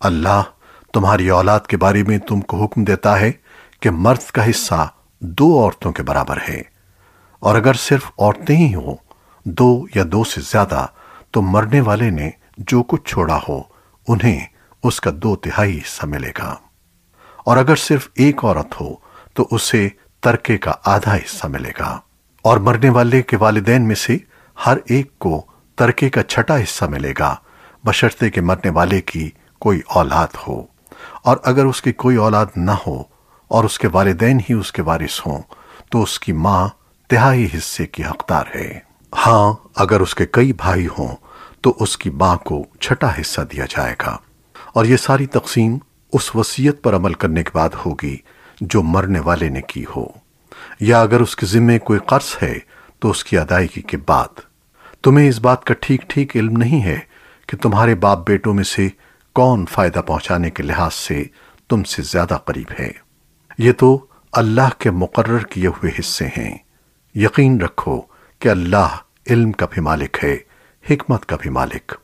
اللہ تمہاری اولاد کے بارے میں تم کو حکم دیتا ہے کہ مرد کا حصہ دو عورتوں کے برابر ہے۔ اور اگر صرف عورتیں ہی ہوں، دو یا دو سے زیادہ، تو مرنے والے نے جو کچھ چھوڑا ہو، انہیں اس کا دو تہائی حصہ ملے گا۔ اور اگر صرف ایک عورت ہو، تو اسے ترکے کا آدھا حصہ ملے گا۔ اور مرنے والے کے والدین میں سے ہر ایک کو ترکے کا چھٹا حصہ ملے گا، بشرطے کے مرنے والے کی کوئی اولاد ہو۔ اور اگر اس کی کوئی اولاد نہ ہو اور اس کے والدین ہی اس کے وارث ہوں، تو اس کی ماں تہائی حصے کی حقدار ہے۔ ہاں اگر اس کے کئی بھائی ہوں، تو اس کی ماں کو چھٹا حصہ دیا جائے گا۔ اور یہ ساری تقسیم اس وصیت پر عمل کرنے کے بعد ہوگی جو مرنے والے نے کی ہو۔ یا اگر اس کے ذمے کوئی قرض ہے، تو اس کی ادائیگی کے بعد۔ تمہیں اس بات کا ٹھیک ٹھیک علم نہیں ہے کہ تمہارے باپ بیٹوں میں سے کون فائدہ پہنچانے کے لحاظ سے تم سے زیادہ قریب ہے؟ یہ تو اللہ کے مقرر کیے ہوئے حصے ہیں۔ یقین رکھو کہ اللہ علم کا بھی مالک ہے، حکمت کا بھی مالک۔